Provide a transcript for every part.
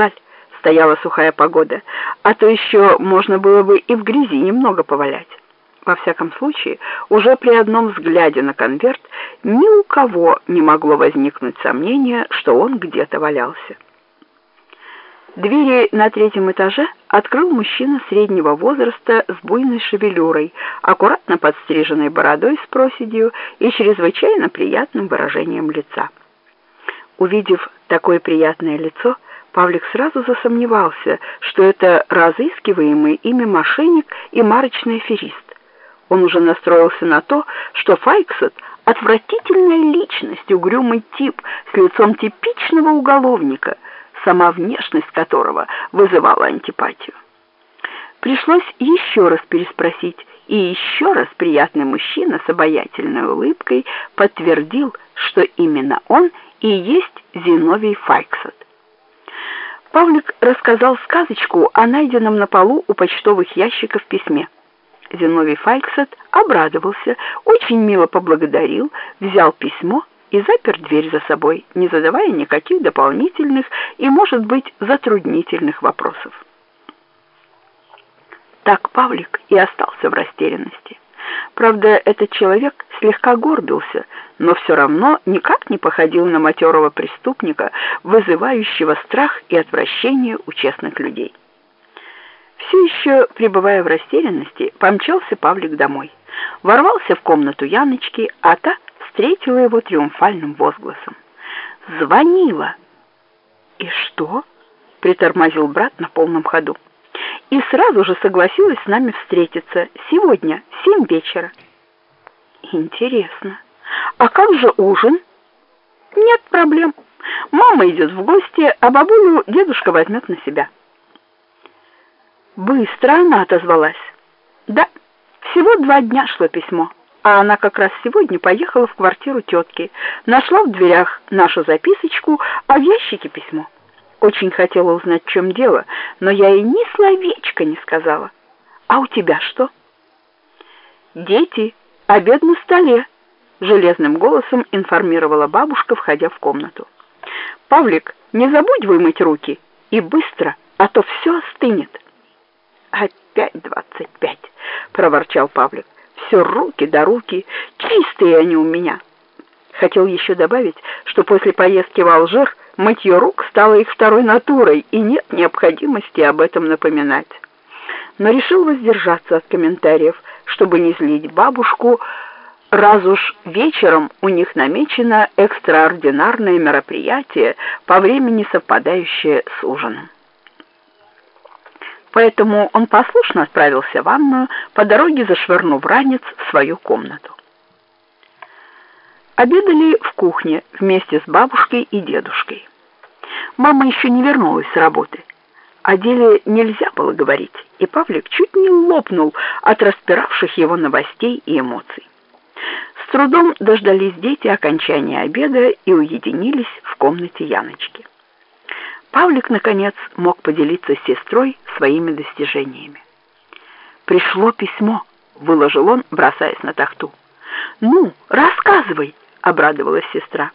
жаль, стояла сухая погода, а то еще можно было бы и в грязи немного повалять. Во всяком случае, уже при одном взгляде на конверт ни у кого не могло возникнуть сомнения, что он где-то валялся. Двери на третьем этаже открыл мужчина среднего возраста с буйной шевелюрой, аккуратно подстриженной бородой с проседью и чрезвычайно приятным выражением лица. Увидев такое приятное лицо, Павлик сразу засомневался, что это разыскиваемый ими мошенник и марочный аферист. Он уже настроился на то, что Файксет — отвратительная личность, угрюмый тип с лицом типичного уголовника, сама внешность которого вызывала антипатию. Пришлось еще раз переспросить, и еще раз приятный мужчина с обаятельной улыбкой подтвердил, что именно он и есть Зиновий Файксет. Павлик рассказал сказочку о найденном на полу у почтовых ящиков письме. Зиновий Файксет обрадовался, очень мило поблагодарил, взял письмо и запер дверь за собой, не задавая никаких дополнительных и, может быть, затруднительных вопросов. Так Павлик и остался в растерянности. Правда, этот человек слегка горбился, но все равно никак не походил на матерого преступника, вызывающего страх и отвращение у честных людей. Все еще, пребывая в растерянности, помчался Павлик домой. Ворвался в комнату Яночки, а та встретила его триумфальным возгласом. «Звонила!» «И что?» — притормозил брат на полном ходу. «И сразу же согласилась с нами встретиться. Сегодня, семь вечера». «Интересно. А как же ужин?» «Нет проблем. Мама идет в гости, а бабулю дедушка возьмет на себя». Быстро она отозвалась. Да, всего два дня шло письмо, а она как раз сегодня поехала в квартиру тетки, нашла в дверях нашу записочку, а в ящике письмо. Очень хотела узнать, в чем дело, но я ей ни словечка не сказала. А у тебя что? Дети, обед на столе, железным голосом информировала бабушка, входя в комнату. Павлик, не забудь вымыть руки и быстро, а то все остынет. «Опять двадцать пять!» — проворчал Павлик. «Все руки да руки, чистые они у меня!» Хотел еще добавить, что после поездки в Алжир мытье рук стало их второй натурой, и нет необходимости об этом напоминать. Но решил воздержаться от комментариев, чтобы не злить бабушку, раз уж вечером у них намечено экстраординарное мероприятие, по времени совпадающее с ужином. Поэтому он послушно отправился в ванную, по дороге зашвырнув ранец в свою комнату. Обедали в кухне вместе с бабушкой и дедушкой. Мама еще не вернулась с работы. О деле нельзя было говорить, и Павлик чуть не лопнул от распиравших его новостей и эмоций. С трудом дождались дети окончания обеда и уединились в комнате Яночки. Павлик, наконец, мог поделиться с сестрой своими достижениями. «Пришло письмо», — выложил он, бросаясь на тахту. «Ну, рассказывай», — обрадовалась сестра.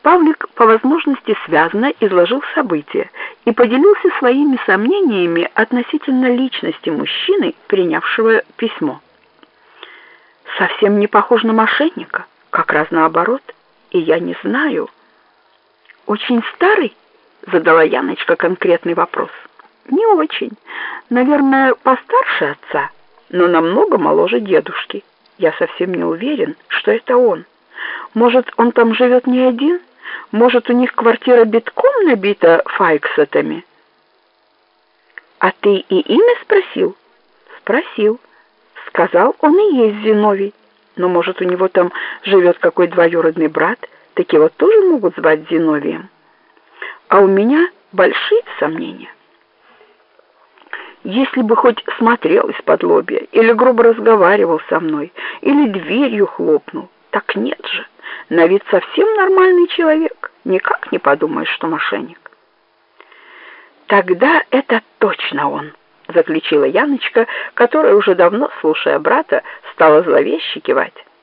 Павлик по возможности связно изложил события и поделился своими сомнениями относительно личности мужчины, принявшего письмо. «Совсем не похож на мошенника, как раз наоборот, и я не знаю. Очень старый?» задала Яночка конкретный вопрос. Не очень. Наверное, постарше отца, но намного моложе дедушки. Я совсем не уверен, что это он. Может, он там живет не один? Может, у них квартира битком набита файксетами? А ты и имя спросил? Спросил. Сказал, он и есть Зиновий. Но, может, у него там живет какой двоюродный брат? Так его тоже могут звать Зиновием а у меня большие сомнения. Если бы хоть смотрел из-под лобья, или грубо разговаривал со мной, или дверью хлопнул, так нет же, на вид совсем нормальный человек, никак не подумаешь, что мошенник. Тогда это точно он, заключила Яночка, которая уже давно, слушая брата, стала зловеще кивать.